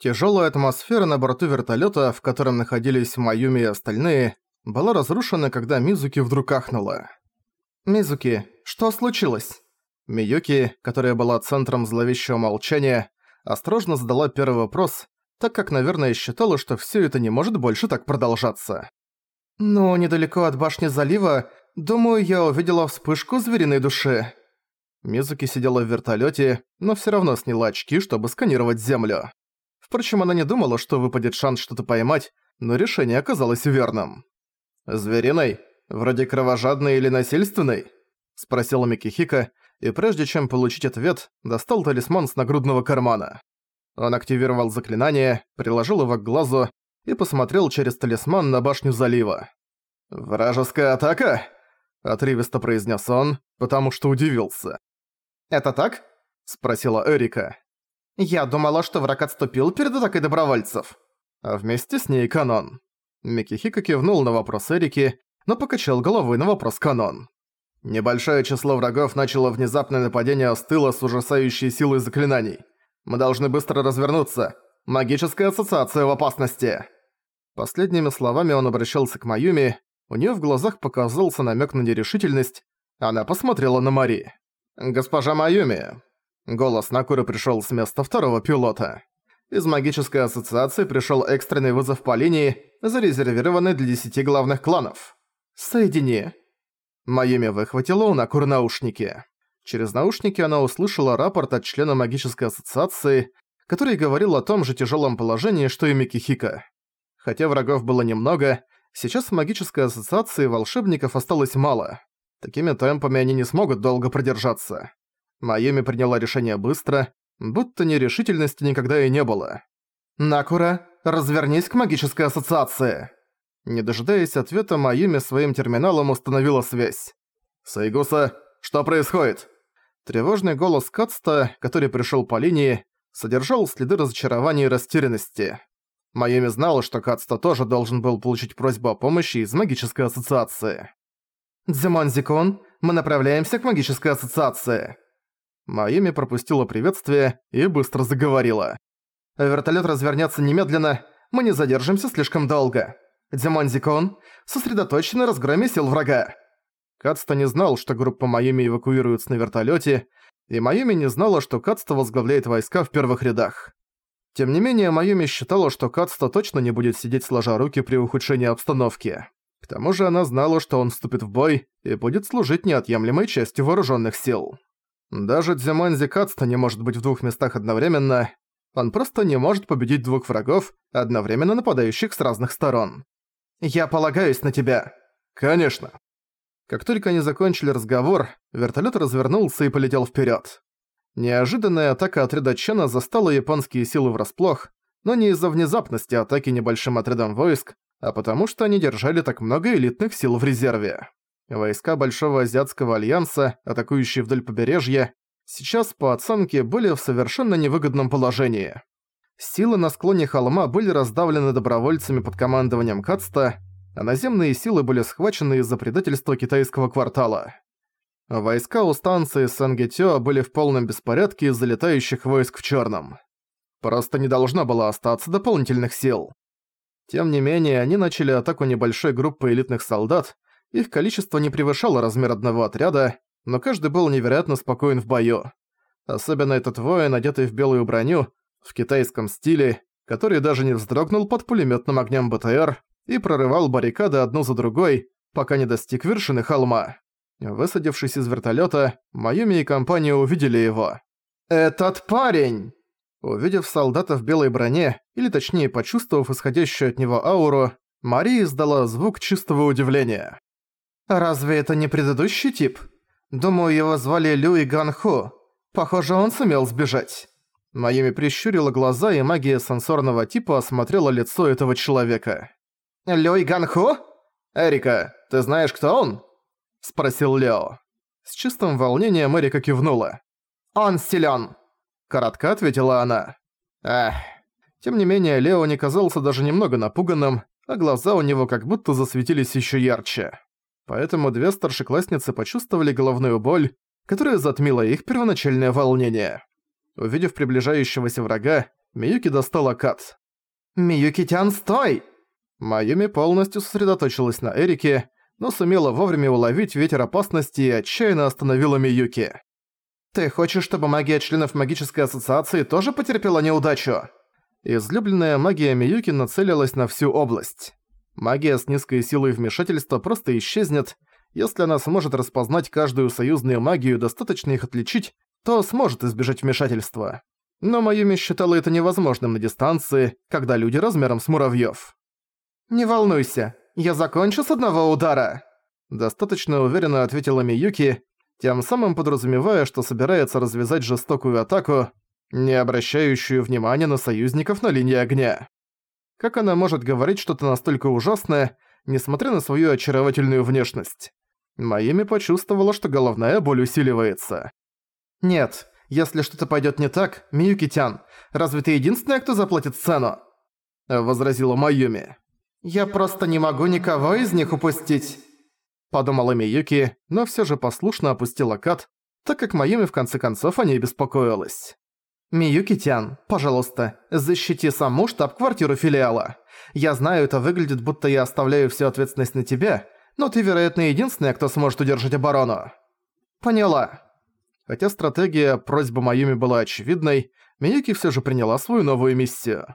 Тяжелая атмосфера на борту вертолета, в котором находились Маюми и остальные, была разрушена, когда Мизуки вдруг ахнула. «Мизуки, что случилось?» Миюки, которая была центром зловещего молчания, осторожно задала первый вопрос, так как, наверное, считала, что все это не может больше так продолжаться. «Ну, недалеко от башни залива, думаю, я увидела вспышку звериной души». Мизуки сидела в вертолете, но все равно сняла очки, чтобы сканировать землю. Впрочем, она не думала, что выпадет шанс что-то поймать, но решение оказалось верным. «Звериной? Вроде кровожадной или насильственной?» – спросила Микихика, и прежде чем получить ответ, достал талисман с нагрудного кармана. Он активировал заклинание, приложил его к глазу и посмотрел через талисман на башню залива. «Вражеская атака?» – отрывисто произнес он, потому что удивился. «Это так?» – спросила Эрика. Я думала, что враг отступил перед атакой добровольцев. А вместе с ней Канон. Микихика кивнул на вопрос Эрики, но покачал головой на вопрос Канон. Небольшое число врагов начало внезапное нападение с тыла с ужасающей силой заклинаний. Мы должны быстро развернуться. Магическая ассоциация в опасности. Последними словами он обращался к Маюми, у неё в глазах показался намёк на нерешительность, она посмотрела на Мари. «Госпожа Маюми, Голос Накуры пришёл с места второго пилота. Из магической ассоциации пришёл экстренный вызов по линии, зарезервированный для десяти главных кланов. «Соедини». Майюми выхватила у Накуры наушники. Через наушники она услышала рапорт от члена магической ассоциации, который говорил о том же тяжёлом положении, что и Микихика. Хотя врагов было немного, сейчас в магической ассоциации волшебников осталось мало. Такими темпами они не смогут долго продержаться. Майами приняла решение быстро, будто нерешительности никогда и не было. «Накура, развернись к магической ассоциации!» Не дожидаясь ответа, Майюми своим терминалом установила связь. «Сайгуса, что происходит?» Тревожный голос Кацта, который пришел по линии, содержал следы разочарования и растерянности. Майюми знала, что Кацта тоже должен был получить просьбу о помощи из магической ассоциации. «Дзимон мы направляемся к магической ассоциации!» Майами пропустила приветствие и быстро заговорила. «Вертолёт развернется немедленно, мы не задержимся слишком долго. Димон Зикон, сосредоточен на разгроме сил врага». Кацта не знал, что группа Майами эвакуируется на вертолёте, и Майами не знала, что Кацта возглавляет войска в первых рядах. Тем не менее, Майами считала, что Кацта точно не будет сидеть сложа руки при ухудшении обстановки. К тому же она знала, что он вступит в бой и будет служить неотъемлемой частью вооруженных сил. Даже Дзимонзи Кацта не может быть в двух местах одновременно. Он просто не может победить двух врагов, одновременно нападающих с разных сторон. «Я полагаюсь на тебя». «Конечно». Как только они закончили разговор, вертолет развернулся и полетел вперед. Неожиданная атака отряда Чена застала японские силы врасплох, но не из-за внезапности атаки небольшим отрядом войск, а потому что они держали так много элитных сил в резерве. Войска Большого Азиатского Альянса, атакующие вдоль побережья, сейчас, по оценке, были в совершенно невыгодном положении. Силы на склоне холма были раздавлены добровольцами под командованием Кацта, а наземные силы были схвачены из-за предательства китайского квартала. Войска у станции Сангетё были в полном беспорядке из-за летающих войск в чёрном. Просто не должно было остаться дополнительных сил. Тем не менее, они начали атаку небольшой группы элитных солдат, их количество не превышало размер одного отряда, но каждый был невероятно спокоен в бою. Особенно этот воин, одетый в белую броню, в китайском стиле, который даже не вздрогнул под пулемётным огнем БТР и прорывал баррикады одну за другой, пока не достиг вершины холма. Высадившись из вертолёта, Майюми и компания увидели его. «Этот парень!» Увидев солдата в белой броне, или точнее почувствовав исходящую от него ауру, Мария издала звук чистого удивления. «Разве это не предыдущий тип? Думаю, его звали Люи Ганху. Похоже, он сумел сбежать». Майами прищурила глаза, и магия сенсорного типа осмотрела лицо этого человека. «Люи Ганху? Эрика, ты знаешь, кто он?» – спросил Лео. С чистым волнением Эрика кивнула. «Он силён!» – коротко ответила она. Эх. Тем не менее, Лео не казался даже немного напуганным, а глаза у него как будто засветились ещё ярче поэтому две старшеклассницы почувствовали головную боль, которая затмила их первоначальное волнение. Увидев приближающегося врага, Миюки достала кат. «Миюки-тян, стой!» Майюми полностью сосредоточилась на Эрике, но сумела вовремя уловить ветер опасности и отчаянно остановила Миюки. «Ты хочешь, чтобы магия членов магической ассоциации тоже потерпела неудачу?» Излюбленная магия Миюки нацелилась на всю область. Магия с низкой силой вмешательства просто исчезнет, если она сможет распознать каждую союзную магию и достаточно их отличить, то сможет избежать вмешательства. Но Майюми считала это невозможным на дистанции, когда люди размером с муравьёв. «Не волнуйся, я закончу с одного удара!» Достаточно уверенно ответила Миюки, тем самым подразумевая, что собирается развязать жестокую атаку, не обращающую внимания на союзников на линии огня. Как она может говорить что-то настолько ужасное, несмотря на свою очаровательную внешность? Майами почувствовала, что головная боль усиливается. «Нет, если что-то пойдёт не так, Миюки-тян, разве ты единственная, кто заплатит цену?» Возразила Майюми. «Я просто не могу никого из них упустить», подумала Миюки, но всё же послушно опустила кат, так как Майюми в конце концов о ней беспокоилась. «Миюки-тян, пожалуйста, защити саму штаб-квартиру филиала. Я знаю, это выглядит, будто я оставляю всю ответственность на тебя, но ты, вероятно, единственная, кто сможет удержать оборону». «Поняла». Хотя стратегия просьбы Майюми была очевидной, Миюки всё же приняла свою новую миссию.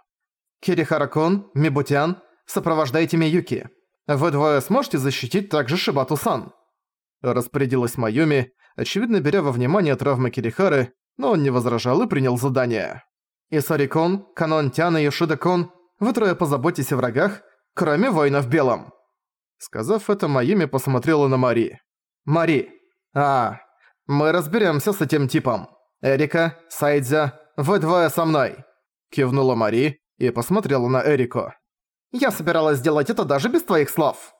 «Кирихара-кун, Мибутян, Сопровождайте Миюки. Вы двое сможете защитить также Шибату-сан?» Распорядилась Майюми, очевидно беря во внимание травмы Кирихары, но он не возражал и принял задание. «Исари-кун, Канон-тян и Йошида-кун, вы трое позаботьтесь о врагах, кроме воина в белом!» Сказав это, Майюми посмотрела на Мари. «Мари! А, мы разберемся с этим типом. Эрика, Сайдзя, вы двое со мной!» Кивнула Мари и посмотрела на Эрику. Я собиралась сделать это даже без твоих слов».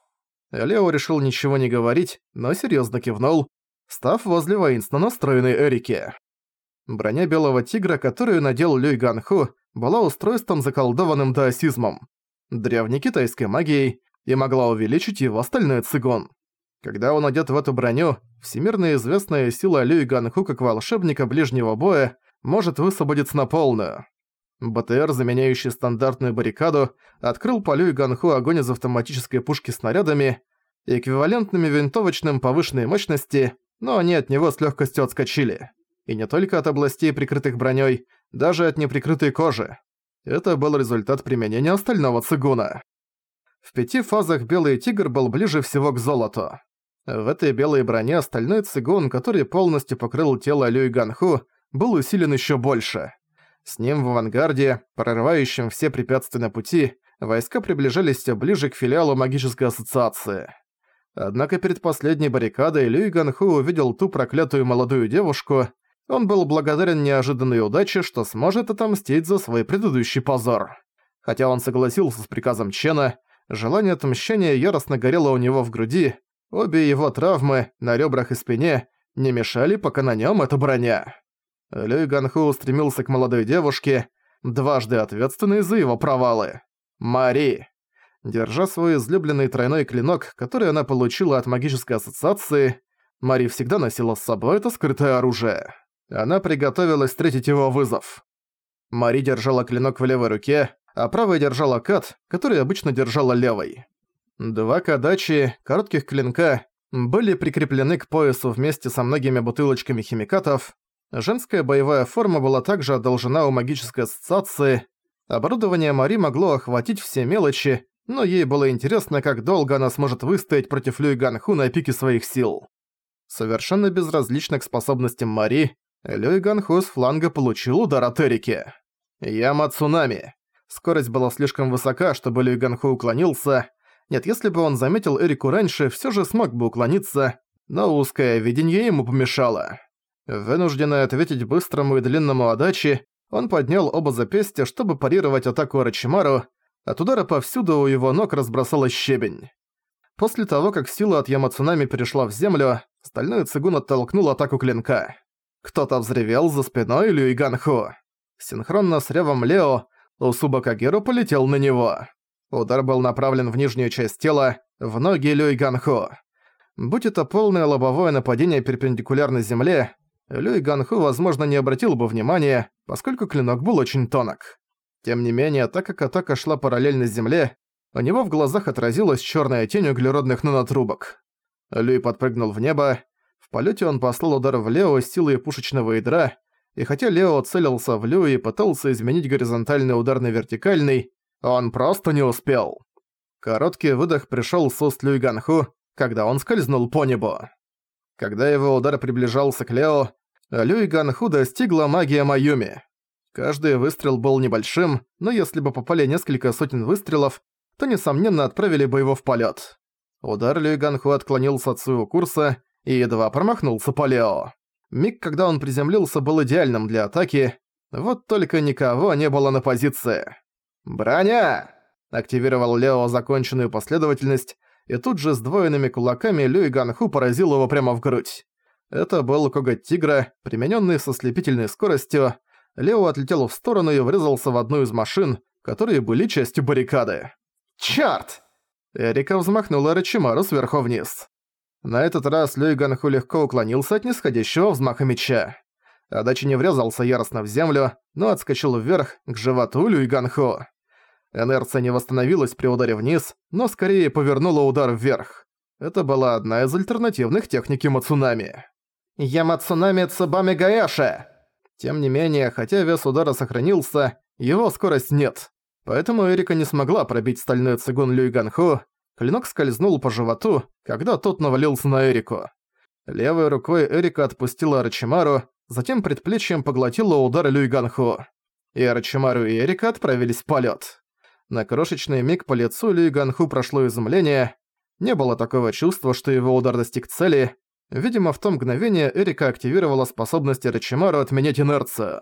Лео решил ничего не говорить, но серьезно кивнул, став возле воинственно настроенной Эрики. Броня Белого Тигра, которую надел Люй Ганху, была устройством заколдованным даосизмом, древней китайской магией, и могла увеличить его остальной цигун. Когда он одет в эту броню, всемирно известная сила Люй Ганху как волшебника ближнего боя может высвободиться на полную. БТР, заменяющий стандартную баррикаду, открыл по Лю и Ганху огонь из автоматической пушки снарядами, эквивалентными винтовочным повышенной мощности, но они от него с легкостью отскочили. И не только от областей, прикрытых броней, даже от неприкрытой кожи. Это был результат применения остального цигуна. В пяти фазах Белый Тигр был ближе всего к золоту. В этой белой броне остальной цигун, который полностью покрыл тело Лю и Ганху, был усилен еще больше. С ним в авангарде, прорывающем все препятствия на пути, войска приближались все ближе к филиалу магической ассоциации. Однако перед последней баррикадой Люй Ганху увидел ту проклятую молодую девушку. Он был благодарен неожиданной удаче, что сможет отомстить за свой предыдущий позор. Хотя он согласился с приказом Чена, желание отмщения яростно горело у него в груди, обе его травмы на ребрах и спине не мешали, пока на нем эта броня. Люй Ганху устремился к молодой девушке, дважды ответственной за его провалы. Мари. Держа свой излюбленный тройной клинок, который она получила от магической ассоциации, Мари всегда носила с собой это скрытое оружие. Она приготовилась встретить его вызов. Мари держала клинок в левой руке, а правой держала кат, который обычно держала левой. Два кадачи, коротких клинка, были прикреплены к поясу вместе со многими бутылочками химикатов, Женская боевая форма была также одолжена у магической ассоциации. Оборудование Мари могло охватить все мелочи, но ей было интересно, как долго она сможет выстоять против Люй Ганху на пике своих сил. Совершенно безразлично к способностям Мари, Люй Ганху с фланга получил удар от Эрики. Яма цунами. Скорость была слишком высока, чтобы Люй Ганху уклонился. Нет, если бы он заметил Эрику раньше, все же смог бы уклониться, но узкое видение ему помешало. Вынужденный ответить быстрому и длинному Адачи, он поднял оба запястья, чтобы парировать атаку Арачимару, от удара повсюду у его ног разбросалась щебень. После того, как сила от Ямацунами перешла в землю, стальной цигун оттолкнул атаку клинка. Кто-то взревел за спиной Люи Ганху. Синхронно с ревом Лео, Усуба Кагеру полетел на него. Удар был направлен в нижнюю часть тела, в ноги Люи Ганху. Будь это полное лобовое нападение перпендикулярно земле, Люй Ганху, возможно, не обратил бы внимания, поскольку клинок был очень тонок. Тем не менее, так как атака шла параллельно земле, у него в глазах отразилась черная тень углеродных нанотрубок. Люй подпрыгнул в небо. Полете он послал удар в Лео силой пушечного ядра, и хотя Лео целился в Лю и пытался изменить горизонтальный удар на вертикальный, он просто не успел. Короткий выдох пришёл с уст Люй Ганху, когда он скользнул по небу. Когда его удар приближался к Лео, Люй Ганху достигла магия Маюми. Каждый выстрел был небольшим, но если бы попали несколько сотен выстрелов, то, несомненно, отправили бы его в полет. Удар Люй Ганху отклонился от своего курса и едва промахнулся по Лео. Миг, когда он приземлился, был идеальным для атаки, вот только никого не было на позиции. «Броня!» – активировал Лео законченную последовательность, и тут же сдвоенными кулаками Люй Ганху поразил его прямо в грудь. Это был коготь тигра, примененный со слепительной скоростью. Лео отлетел в сторону и врезался в одну из машин, которые были частью баррикады. «Чёрт!» Эрика взмахнула Рачимару сверху вниз. На этот раз Люй Ганху легко уклонился от нисходящего взмаха меча. Адачи не врезался яростно в землю, но отскочил вверх, к животу Люй Ганху. Инерция не восстановилась при ударе вниз, но скорее повернула удар вверх. Это была одна из альтернативных техники Мацунами. «Ямацунами Цубами Гаэши!» Тем не менее, хотя вес удара сохранился, его скорость нет. Поэтому Эрика не смогла пробить стальной цигун Люй Ганху. Клинок скользнул по животу, когда тот навалился на Эрику. Левой рукой Эрика отпустила Арачимару, затем предплечьем поглотила удар Люй Ганху. И Арачимару и Эрика отправились в полет. На крошечный миг по лицу Ли Ганху прошло изумление. Не было такого чувства, что его удар достиг цели. Видимо, в то мгновение Эрика активировала способность Рачимару отменять инерцию.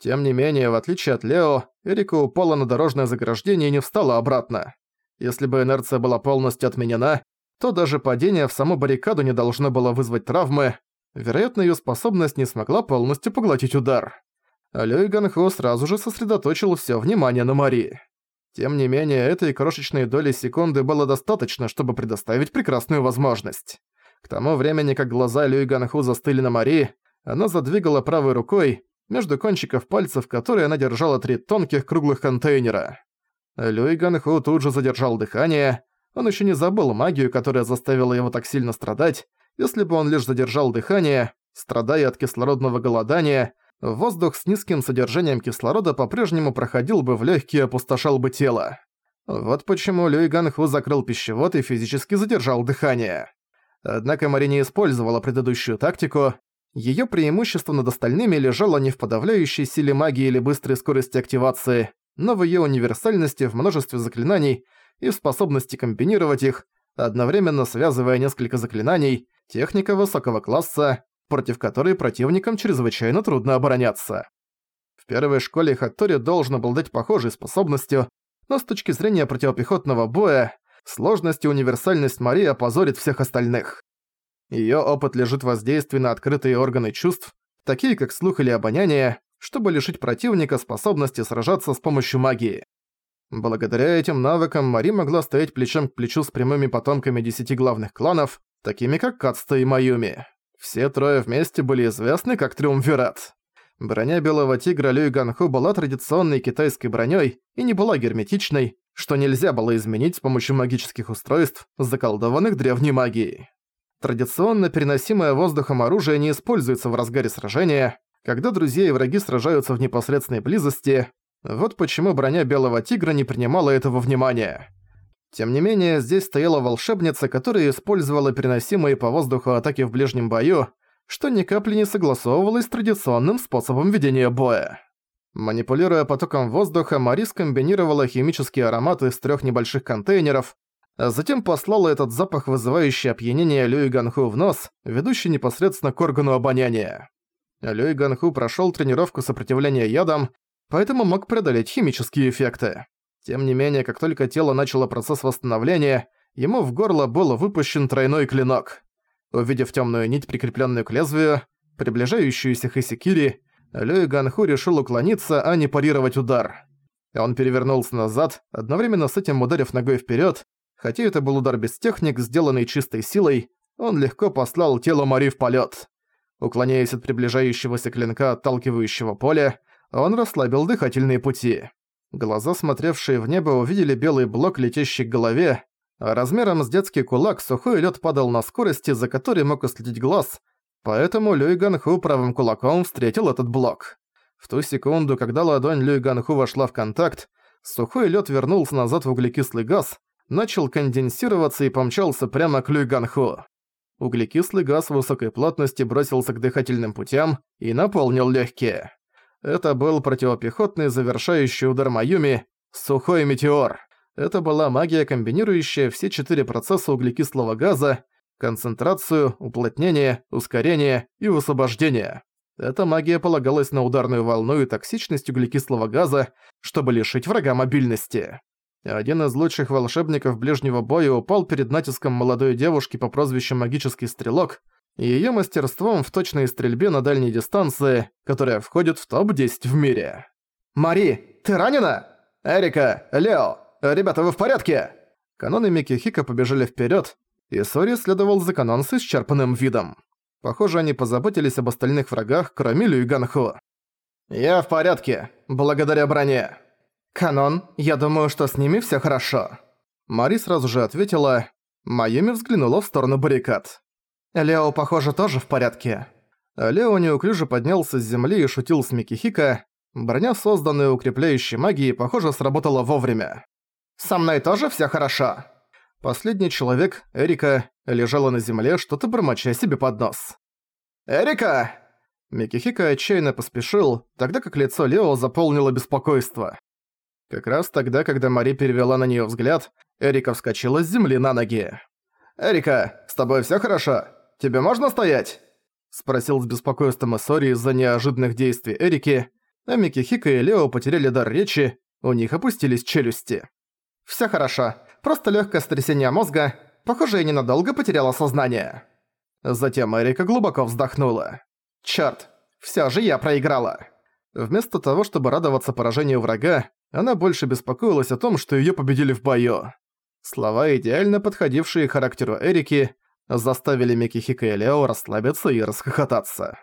Тем не менее, в отличие от Лео, Эрика упала на дорожное заграждение и не встала обратно. Если бы инерция была полностью отменена, то даже падение в саму баррикаду не должно было вызвать травмы. Вероятно, её способность не смогла полностью поглотить удар. Лёй Ганху сразу же сосредоточил всё внимание на Мари. Тем не менее, этой крошечной доли секунды было достаточно, чтобы предоставить прекрасную возможность. К тому времени, как глаза Люй Ганху застыли на Мари, она задвигала правой рукой, между кончиков пальцев которой она держала три тонких круглых контейнера. Люй Ганху тут же задержал дыхание, он еще не забыл магию, которая заставила его так сильно страдать, если бы он лишь задержал дыхание, страдая от кислородного голодания, воздух с низким содержанием кислорода по-прежнему проходил бы в легкие и опустошал бы тело. Вот почему Люй Ганху закрыл пищевод и физически задержал дыхание. Однако Мари не использовала предыдущую тактику. Её преимущество над остальными лежало не в подавляющей силе магии или быстрой скорости активации, но в её универсальности в множестве заклинаний и в способности комбинировать их, одновременно связывая несколько заклинаний, техника высокого класса, против которой противникам чрезвычайно трудно обороняться. В первой школе Хаттори должен обладать похожей способностью, но с точки зрения противопехотного боя, сложность и универсальность Марии опозорит всех остальных. Её опыт лежит в воздействии на открытые органы чувств, такие как слух или обоняние, чтобы лишить противника способности сражаться с помощью магии. Благодаря этим навыкам Мари могла стоять плечом к плечу с прямыми потомками десяти главных кланов, такими как Кацта и Майюми. Все трое вместе были известны как Триумвират. Броня Белого Тигра Люй Ганху была традиционной китайской броней и не была герметичной, что нельзя было изменить с помощью магических устройств, заколдованных древней магией. Традиционно переносимое воздухом оружие не используется в разгаре сражения, когда друзья и враги сражаются в непосредственной близости. Вот почему броня Белого Тигра не принимала этого внимания. Тем не менее, здесь стояла волшебница, которая использовала переносимые по воздуху атаки в ближнем бою, что ни капли не согласовывалось с традиционным способом ведения боя. Манипулируя потоком воздуха, Мари скомбинировала химические ароматы из трех небольших контейнеров, а затем послала этот запах, вызывающий опьянение Люи Ганху в нос, ведущий непосредственно к органу обоняния. Люи Ганху прошел тренировку сопротивления ядам, поэтому мог преодолеть химические эффекты. Тем не менее, как только тело начало процесс восстановления, ему в горло был выпущен тройной клинок. Увидев темную нить, прикрепленную к лезвию, приближающуюся Хисикири, Люй Ганху решил уклониться, а не парировать удар. Он перевернулся назад, одновременно с этим ударив ногой вперед. Хотя это был удар без техник, сделанный чистой силой, он легко послал тело Мари в полет. Уклоняясь от приближающегося клинка отталкивающего поля, он расслабил дыхательные пути. Глаза, смотревшие в небо, увидели белый блок, летящий к голове, а размером с детский кулак сухой лед падал на скорости, за которой мог уследить глаз, поэтому Люй Ганху правым кулаком встретил этот блок. В ту секунду, когда ладонь Люй Ганху вошла в контакт, сухой лед вернулся назад в углекислый газ, начал конденсироваться и помчался прямо к Люй Ганху. Углекислый газ высокой плотности бросился к дыхательным путям и наполнил легкие. Это был противопехотный завершающий удар Маюми «Сухой метеор». Это была магия, комбинирующая все четыре процесса углекислого газа, концентрацию, уплотнение, ускорение и высвобождение. Эта магия полагалась на ударную волну и токсичность углекислого газа, чтобы лишить врага мобильности. Один из лучших волшебников ближнего боя упал перед натиском молодой девушки по прозвищу Магический Стрелок и её мастерством в точной стрельбе на дальней дистанции, которая входит в топ-10 в мире. «Мари, ты ранена? Эрика, Лео, ребята, вы в порядке?» Канон и Микихика побежали вперёд, и Саори следовал за Канон с исчерпанным видом. Похоже, они позаботились об остальных врагах, кроме Лю и Ганху. «Я в порядке, благодаря броне». «Канон, я думаю, что с ними всё хорошо». Мари сразу же ответила. Майами взглянула в сторону баррикад. «Лео, похоже, тоже в порядке». Лео неуклюже поднялся с земли и шутил с Микихика. Броня, созданная укрепляющей магией, похоже, сработала вовремя. «Со мной тоже всё хорошо?» Последний человек, Эрика, лежала на земле, что-то бормоча себе под нос. «Эрика!» Микихика отчаянно поспешил, тогда как лицо Лео заполнило беспокойство. Как раз тогда, когда Мари перевела на неё взгляд, Эрика вскочила с земли на ноги. «Эрика, с тобой всё хорошо? Тебе можно стоять?» Спросил с беспокойством Эсори из-за неожиданных действий Эрики, а Микихика и Лео потеряли дар речи, у них опустились челюсти. «Всё хорошо, просто лёгкое сотрясение мозга, похоже, я ненадолго потеряла сознание». Затем Эрика глубоко вздохнула. «Чёрт, всё же я проиграла». Вместо того, чтобы радоваться поражению врага, она больше беспокоилась о том, что её победили в бою. Слова, идеально подходившие характеру Эрики, заставили Микихика и Лео расслабиться и расхохотаться.